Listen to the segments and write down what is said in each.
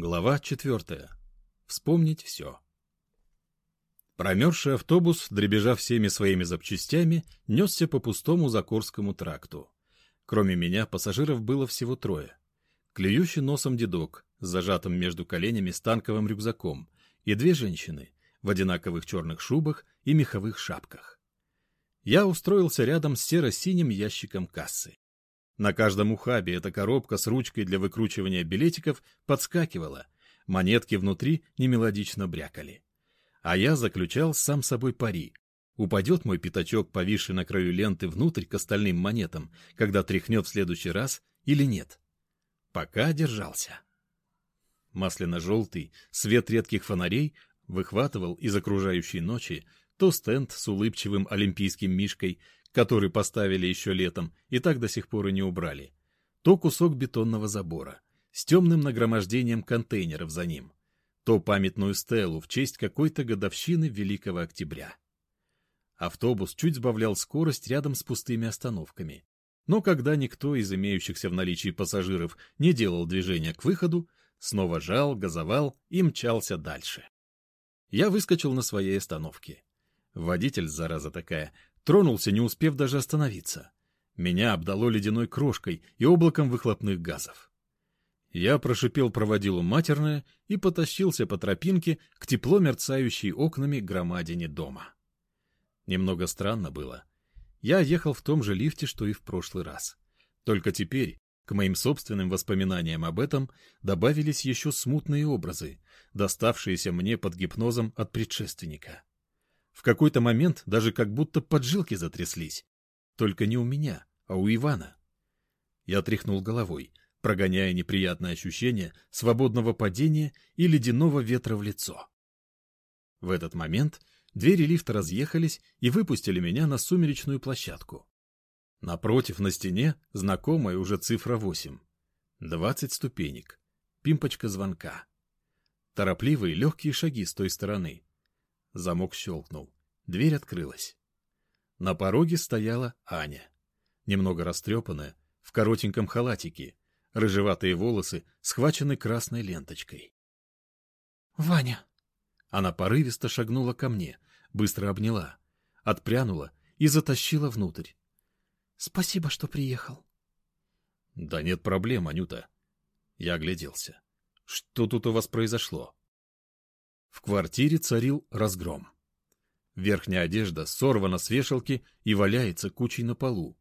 Глава четвертая. Вспомнить все. Промерзший автобус, дребежа всеми своими запчастями, несся по пустому Закорскому тракту. Кроме меня, пассажиров было всего трое. Клюющий носом дедок, с зажатым между коленями станковым рюкзаком, и две женщины в одинаковых черных шубах и меховых шапках. Я устроился рядом с серо-синим ящиком кассы. На каждом ухабе эта коробка с ручкой для выкручивания билетиков подскакивала, монетки внутри немелодично брякали. А я заключал сам собой пари. Упадет мой пятачок, повисший на краю ленты, внутрь к остальным монетам, когда тряхнет в следующий раз, или нет? Пока держался. Масляно-желтый свет редких фонарей выхватывал из окружающей ночи то стенд с улыбчивым олимпийским мишкой, который поставили еще летом и так до сих пор и не убрали, то кусок бетонного забора с темным нагромождением контейнеров за ним, то памятную стелу в честь какой-то годовщины Великого Октября. Автобус чуть сбавлял скорость рядом с пустыми остановками, но когда никто из имеющихся в наличии пассажиров не делал движения к выходу, снова жал, газовал и мчался дальше. Я выскочил на своей остановке. Водитель, зараза такая, Тронулся, не успев даже остановиться. Меня обдало ледяной крошкой и облаком выхлопных газов. Я прошипел проводилу матерное и потащился по тропинке к тепло мерцающей окнами громадине дома. Немного странно было. Я ехал в том же лифте, что и в прошлый раз. Только теперь, к моим собственным воспоминаниям об этом, добавились еще смутные образы, доставшиеся мне под гипнозом от предшественника. В какой-то момент даже как будто поджилки затряслись. Только не у меня, а у Ивана. Я тряхнул головой, прогоняя неприятное ощущение свободного падения и ледяного ветра в лицо. В этот момент двери лифта разъехались и выпустили меня на сумеречную площадку. Напротив на стене знакомая уже цифра 8. 20 ступенек. Пимпочка звонка. Торопливые легкие шаги с той стороны. Замок щелкнул. Дверь открылась. На пороге стояла Аня. Немного растрепанная, в коротеньком халатике, рыжеватые волосы схвачены красной ленточкой. «Ваня!» Она порывисто шагнула ко мне, быстро обняла, отпрянула и затащила внутрь. «Спасибо, что приехал». «Да нет проблем, Анюта». Я огляделся. «Что тут у вас произошло?» В квартире царил разгром. Верхняя одежда сорвана с вешалки и валяется кучей на полу.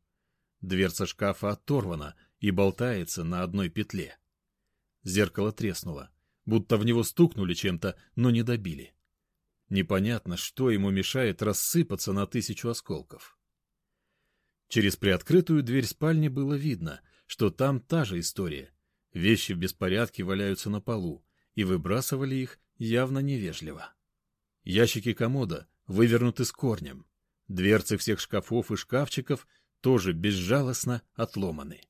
Дверца шкафа оторвана и болтается на одной петле. Зеркало треснуло, будто в него стукнули чем-то, но не добили. Непонятно, что ему мешает рассыпаться на тысячу осколков. Через приоткрытую дверь спальни было видно, что там та же история. Вещи в беспорядке валяются на полу, и выбрасывали их явно невежливо. Ящики комода вывернуты с корнем. Дверцы всех шкафов и шкафчиков тоже безжалостно отломаны.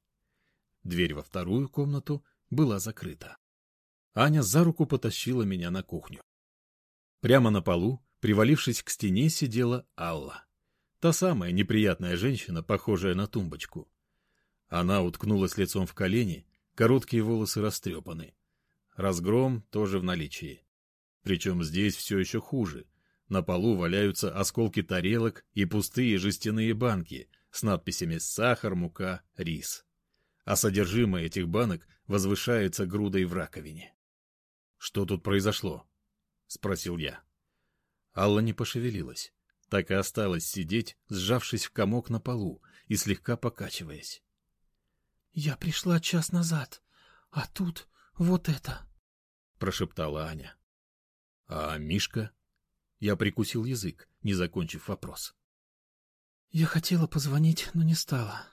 Дверь во вторую комнату была закрыта. Аня за руку потащила меня на кухню. Прямо на полу, привалившись к стене, сидела Алла. Та самая неприятная женщина, похожая на тумбочку. Она уткнулась лицом в колени, короткие волосы растрепаны. Разгром тоже в наличии. Причем здесь все еще хуже. На полу валяются осколки тарелок и пустые жестяные банки с надписями «Сахар, мука, рис». А содержимое этих банок возвышается грудой в раковине. «Что тут произошло?» — спросил я. Алла не пошевелилась, так и осталась сидеть, сжавшись в комок на полу и слегка покачиваясь. «Я пришла час назад, а тут вот это. — прошептала Аня. — А Мишка? Я прикусил язык, не закончив вопрос. — Я хотела позвонить, но не стала.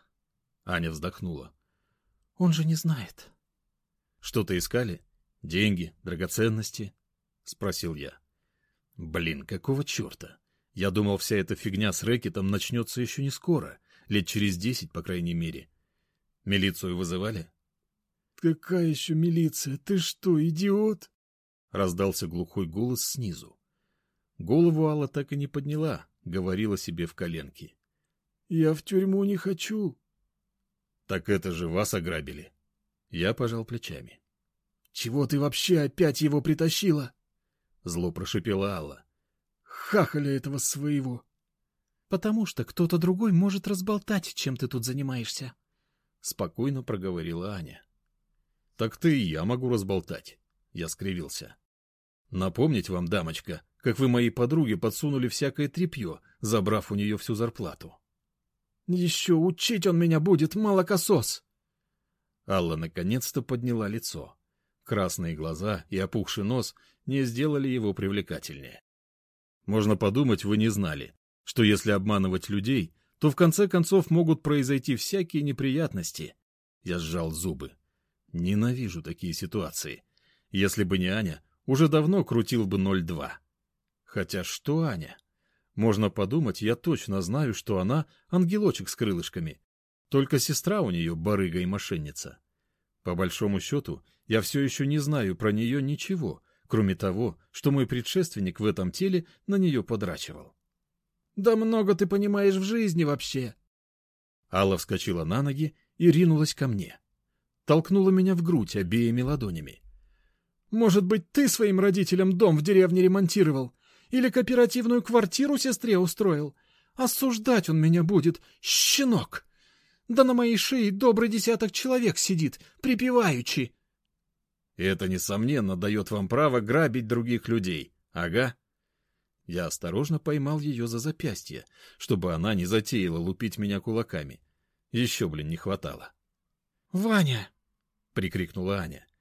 Аня вздохнула. — Он же не знает. — Что-то искали? Деньги, драгоценности? — спросил я. — Блин, какого черта? Я думал, вся эта фигня с рэкетом начнется еще не скоро, лет через десять, по крайней мере. Милицию вызывали? «Какая еще милиция? Ты что, идиот?» Раздался глухой голос снизу. Голову Алла так и не подняла, говорила себе в коленке. «Я в тюрьму не хочу». «Так это же вас ограбили». Я пожал плечами. Чего ты вообще опять его притащила? Зло прошипела Алла. Хахаля этого своего. Потому что кто-то другой может разболтать, чем ты тут занимаешься. Спокойно проговорила Аня. Так ты и я могу разболтать. Я скривился. Напомнить вам, дамочка, как вы моей подруге подсунули всякое тряпье, забрав у нее всю зарплату. Еще учить он меня будет, молокосос! Алла наконец-то подняла лицо. Красные глаза и опухший нос не сделали его привлекательнее. Можно подумать, вы не знали, что если обманывать людей, то в конце концов могут произойти всякие неприятности. Я сжал зубы. Ненавижу такие ситуации. Если бы не Аня, уже давно крутил бы 0,2. Хотя что Аня? Можно подумать, я точно знаю, что она ангелочек с крылышками. Только сестра у нее барыга и мошенница. По большому счету, я все еще не знаю про нее ничего, кроме того, что мой предшественник в этом теле на нее подрачивал. — Да много ты понимаешь в жизни вообще! Алла вскочила на ноги и ринулась ко мне. Толкнула меня в грудь обеими ладонями. — Может быть, ты своим родителям дом в деревне ремонтировал? Или кооперативную квартиру сестре устроил? Осуждать он меня будет, щенок! Да на моей шее добрый десяток человек сидит, припеваючи. Это, несомненно, дает вам право грабить других людей. Ага. Я осторожно поймал ее за запястье, чтобы она не затеяла лупить меня кулаками. Еще, блин, не хватало. — Ваня! — прикрикнула Аня. —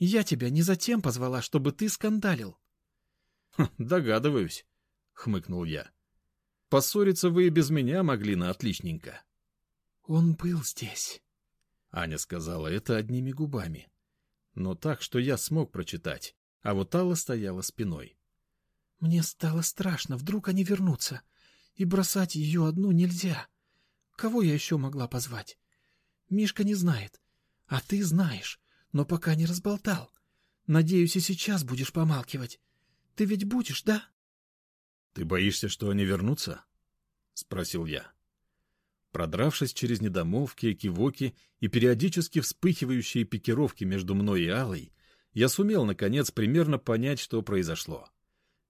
Я тебя не затем позвала, чтобы ты скандалил. — Догадываюсь, — хмыкнул я. — Поссориться вы и без меня могли на отличненько. — Он был здесь. Аня сказала это одними губами но так, что я смог прочитать, а вот Алла стояла спиной. «Мне стало страшно, вдруг они вернутся, и бросать ее одну нельзя. Кого я еще могла позвать? Мишка не знает, а ты знаешь, но пока не разболтал. Надеюсь, и сейчас будешь помалкивать. Ты ведь будешь, да?» «Ты боишься, что они вернутся?» — спросил я. Продравшись через недомолвки, кивоки и периодически вспыхивающие пикировки между мной и Алой, я сумел, наконец, примерно понять, что произошло.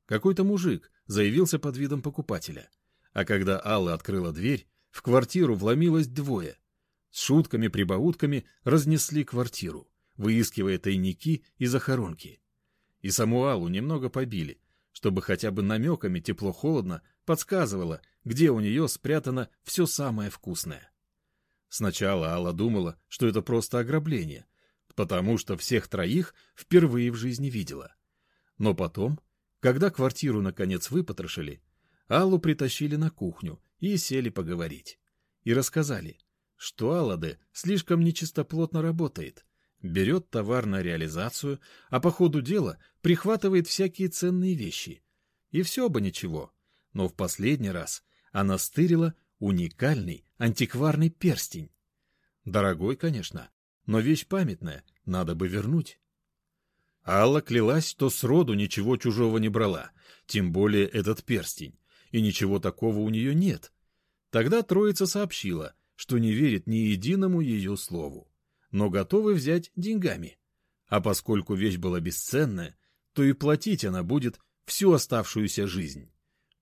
Какой-то мужик заявился под видом покупателя, а когда Алла открыла дверь, в квартиру вломилось двое. С шутками-прибаутками разнесли квартиру, выискивая тайники и захоронки. И саму Аллу немного побили, чтобы хотя бы намеками тепло-холодно подсказывала, где у нее спрятано все самое вкусное. Сначала Алла думала, что это просто ограбление, потому что всех троих впервые в жизни видела. Но потом, когда квартиру наконец выпотрошили, Аллу притащили на кухню и сели поговорить. И рассказали, что Алладе слишком нечистоплотно работает, берет товар на реализацию, а по ходу дела прихватывает всякие ценные вещи. И все бы ничего, но в последний раз она стырила уникальный антикварный перстень. Дорогой, конечно, но вещь памятная, надо бы вернуть. Алла клялась, что сроду ничего чужого не брала, тем более этот перстень, и ничего такого у нее нет. Тогда троица сообщила, что не верит ни единому ее слову, но готовы взять деньгами. А поскольку вещь была бесценная, то и платить она будет всю оставшуюся жизнь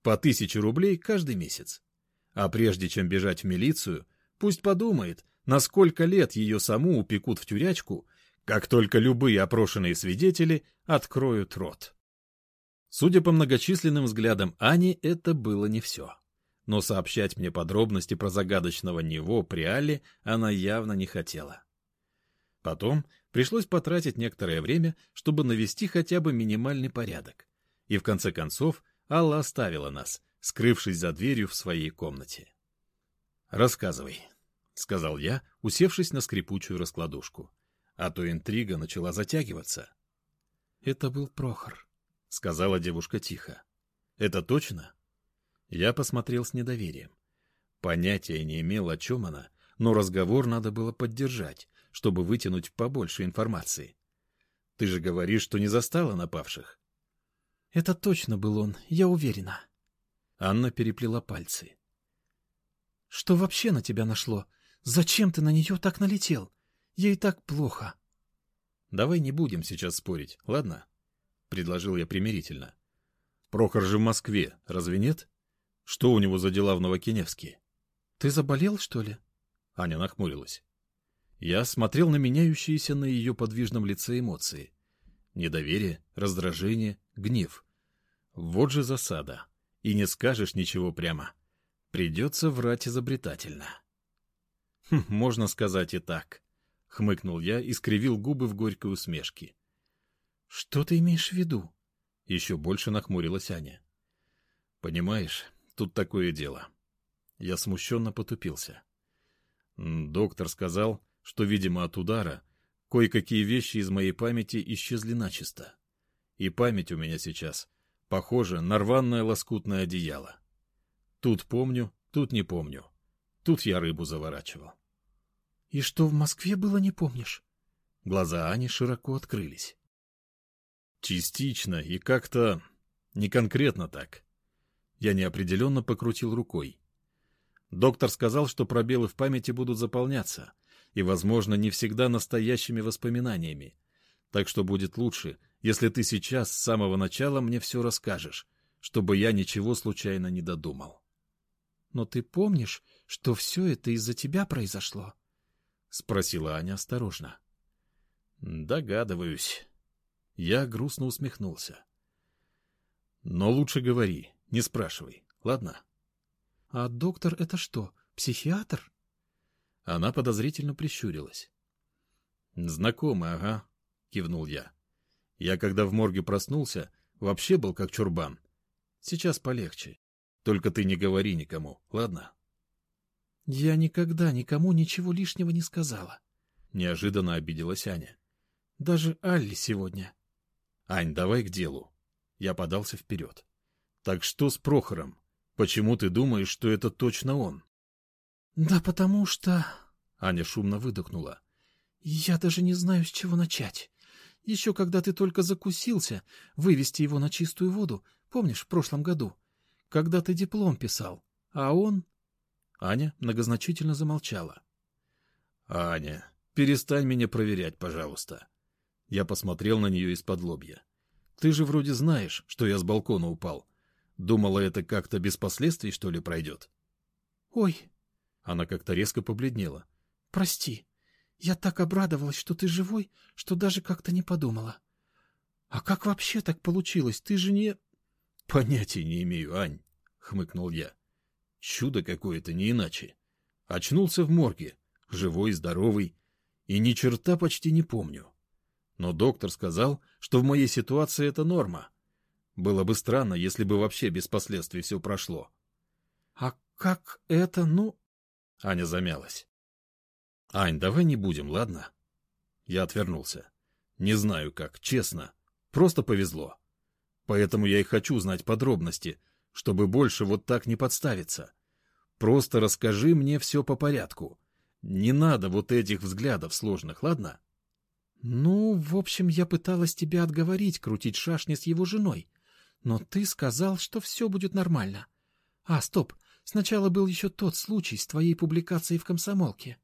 по тысяче рублей каждый месяц. А прежде чем бежать в милицию, пусть подумает, на сколько лет ее саму упекут в тюрячку, как только любые опрошенные свидетели откроют рот. Судя по многочисленным взглядам Ани, это было не все. Но сообщать мне подробности про загадочного него при Алле она явно не хотела. Потом пришлось потратить некоторое время, чтобы навести хотя бы минимальный порядок. И в конце концов Алла оставила нас, скрывшись за дверью в своей комнате. «Рассказывай», — сказал я, усевшись на скрипучую раскладушку. А то интрига начала затягиваться. «Это был Прохор», — сказала девушка тихо. «Это точно?» Я посмотрел с недоверием. Понятия не имел, о чем она, но разговор надо было поддержать, чтобы вытянуть побольше информации. «Ты же говоришь, что не застала напавших?» Это точно был он, я уверена. Анна переплела пальцы. Что вообще на тебя нашло? Зачем ты на нее так налетел? Ей так плохо. давай не будем сейчас спорить, ладно? Предложил я примирительно. Прохор же в Москве, разве нет? Что у него за дела в Новокиневске? Ты заболел, что ли? Аня нахмурилась. Я смотрел на меняющиеся на ее подвижном лице эмоции. Недоверие, раздражение, гнев. Вот же засада. И не скажешь ничего прямо. Придется врать изобретательно. Хм, можно сказать и так. — хмыкнул я и скривил губы в горькой усмешке. — Что ты имеешь в виду? — еще больше нахмурилась Аня. — Понимаешь, тут такое дело. Я смущенно потупился. Доктор сказал, что, видимо, от удара кое-какие вещи из моей памяти исчезли начисто. И память у меня сейчас похожа на рваное лоскутное одеяло. Тут помню, тут не помню. Тут я рыбу заворачивал. И что в Москве было, не помнишь? Глаза Ани широко открылись. Частично и как-то не конкретно так. Я неопределенно покрутил рукой. Доктор сказал, что пробелы в памяти будут заполняться, и, возможно, не всегда настоящими воспоминаниями. Так что будет лучше, если ты сейчас с самого начала мне все расскажешь, чтобы я ничего случайно не додумал. Но ты помнишь, что все это из-за тебя произошло? — спросила Аня осторожно. «Догадываюсь». Я грустно усмехнулся. «Но лучше говори, не спрашивай, ладно?» «А доктор это что, психиатр?» Она подозрительно прищурилась. «Знакомый, ага», — кивнул я. «Я, когда в морге проснулся, вообще был как чурбан. Сейчас полегче. Только ты не говори никому, ладно?» Я никогда никому ничего лишнего не сказала. Неожиданно обиделась Аня. Даже Алли сегодня. Ань, давай к делу. Я подался вперед. Так что с Прохором? Почему ты думаешь, что это точно он? Да потому что... Аня шумно выдохнула. Я даже не знаю, с чего начать. Еще когда ты только закусился, вывести его на чистую воду, помнишь, в прошлом году, когда ты диплом писал, а он... Аня многозначительно замолчала. «Аня, перестань меня проверять, пожалуйста». Я посмотрел на нее из-под лобья. «Ты же вроде знаешь, что я с балкона упал. Думала, это как-то без последствий, что ли, пройдет?» «Ой!» Она как-то резко побледнела. «Прости. Я так обрадовалась, что ты живой, что даже как-то не подумала. А как вообще так получилось? Ты же не...» «Понятия не имею, Ань», — хмыкнул я. Чудо какое-то, не иначе. Очнулся в морге, живой, здоровый, и ни черта почти не помню. Но доктор сказал, что в моей ситуации это норма. Было бы странно, если бы вообще без последствий все прошло. — А как это, ну... Аня замялась. — Ань, давай не будем, ладно? Я отвернулся. Не знаю как, честно. Просто повезло. Поэтому я и хочу знать подробности, чтобы больше вот так не подставиться. Просто расскажи мне все по порядку. Не надо вот этих взглядов сложных, ладно? Ну, в общем, я пыталась тебя отговорить крутить шашни с его женой. Но ты сказал, что все будет нормально. А, стоп, сначала был еще тот случай с твоей публикацией в комсомолке.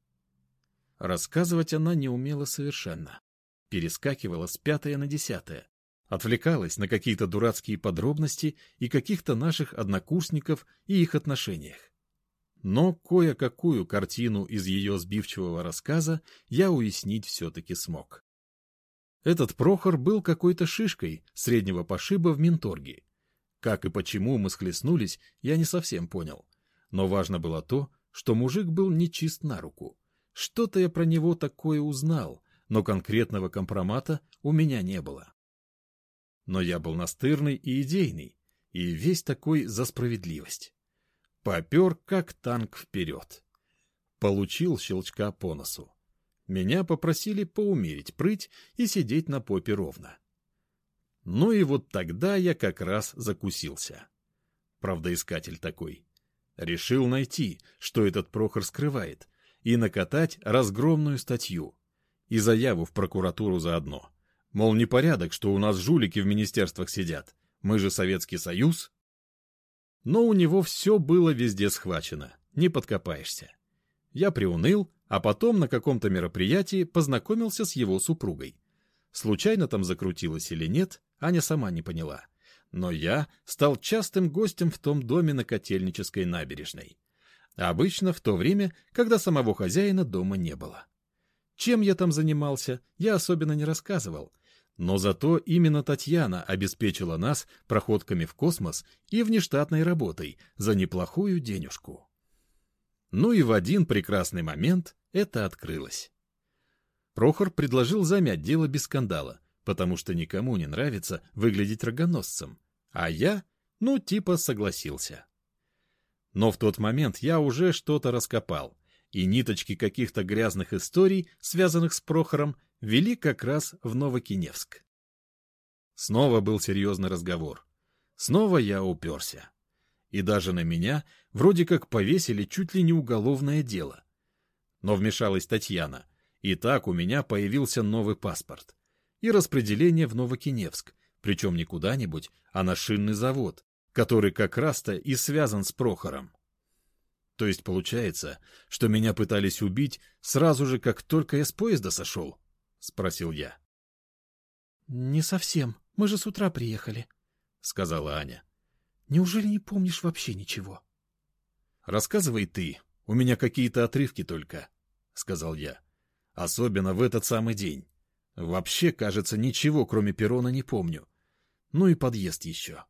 Рассказывать она не умела совершенно. Перескакивала с пятое на десятое. Отвлекалась на какие-то дурацкие подробности и каких-то наших однокурсников и их отношениях. Но кое-какую картину из ее сбивчивого рассказа я уяснить все-таки смог. Этот Прохор был какой-то шишкой среднего пошиба в Минторге. Как и почему мы схлестнулись, я не совсем понял. Но важно было то, что мужик был нечист на руку. Что-то я про него такое узнал, но конкретного компромата у меня не было. Но я был настырный и идейный, и весь такой за справедливость. Попер, как танк вперед. Получил щелчка по носу. Меня попросили поумерить прыть и сидеть на попе ровно. Ну и вот тогда я как раз закусился. Правдоискатель такой. Решил найти, что этот Прохор скрывает, и накатать разгромную статью. И заяву в прокуратуру заодно. Мол, непорядок, что у нас жулики в министерствах сидят. Мы же Советский Союз. Но у него все было везде схвачено. Не подкопаешься. Я приуныл, а потом на каком-то мероприятии познакомился с его супругой. Случайно там закрутилось или нет, Аня сама не поняла. Но я стал частым гостем в том доме на Котельнической набережной. Обычно в то время, когда самого хозяина дома не было. Чем я там занимался, я особенно не рассказывал. Но зато именно Татьяна обеспечила нас проходками в космос и внештатной работой за неплохую денежку. Ну и в один прекрасный момент это открылось. Прохор предложил замять дело без скандала, потому что никому не нравится выглядеть рогоносцем, а я, ну, типа согласился. Но в тот момент я уже что-то раскопал, и ниточки каких-то грязных историй, связанных с Прохором, вели как раз в Новокиневск. Снова был серьезный разговор. Снова я уперся. И даже на меня вроде как повесили чуть ли не уголовное дело. Но вмешалась Татьяна, и так у меня появился новый паспорт. И распределение в Новокиневск, причем не куда-нибудь, а на шинный завод, который как раз-то и связан с Прохором. То есть получается, что меня пытались убить сразу же, как только я с поезда сошел? — спросил я. — Не совсем. Мы же с утра приехали, — сказала Аня. — Неужели не помнишь вообще ничего? — Рассказывай ты. У меня какие-то отрывки только, — сказал я. — Особенно в этот самый день. Вообще, кажется, ничего, кроме перона, не помню. Ну и подъезд еще.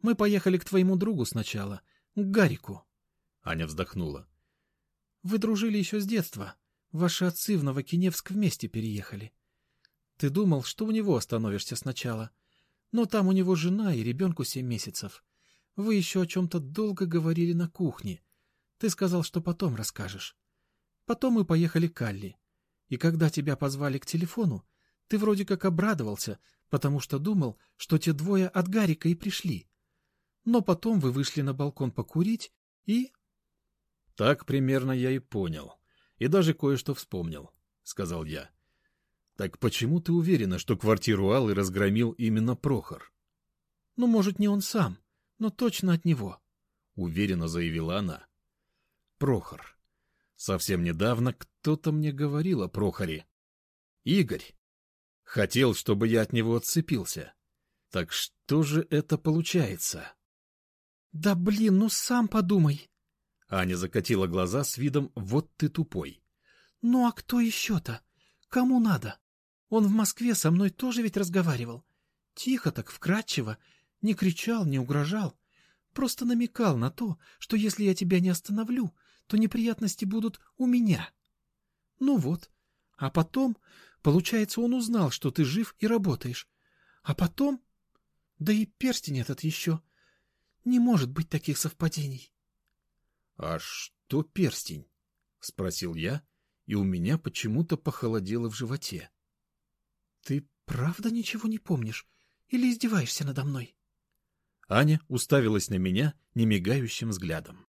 Мы поехали к твоему другу сначала, к Гарику. Аня вздохнула. Вы дружили еще с детства. Ваши отцы в Новокиневск вместе переехали. Ты думал, что у него остановишься сначала. Но там у него жена и ребенку семь месяцев. Вы еще о чем-то долго говорили на кухне. Ты сказал, что потом расскажешь. Потом мы поехали к Алли. И когда тебя позвали к телефону, ты вроде как обрадовался, потому что думал, что те двое от Гарика и пришли. Но потом вы вышли на балкон покурить и... — Так примерно я и понял. И даже кое-что вспомнил, — сказал я. — Так почему ты уверена, что квартиру Аллы разгромил именно Прохор? — Ну, может, не он сам, но точно от него, — уверенно заявила она. — Прохор. Совсем недавно кто-то мне говорил о Прохоре. Игорь. Хотел, чтобы я от него отцепился. Так что же это получается? Да блин, ну сам подумай. Аня закатила глаза с видом «вот ты тупой». Ну а кто еще-то? Кому надо? Он в Москве со мной тоже ведь разговаривал. Тихо так, вкрадчиво, не кричал, не угрожал. Просто намекал на то, что если я тебя не остановлю, то неприятности будут у меня. Ну вот. А потом, получается, он узнал, что ты жив и работаешь. А потом... Да и перстень этот еще. Не может быть таких совпадений. — А что перстень? — спросил я, и у меня почему-то похолодело в животе. — Ты правда ничего не помнишь? Или издеваешься надо мной? Аня уставилась на меня немигающим взглядом.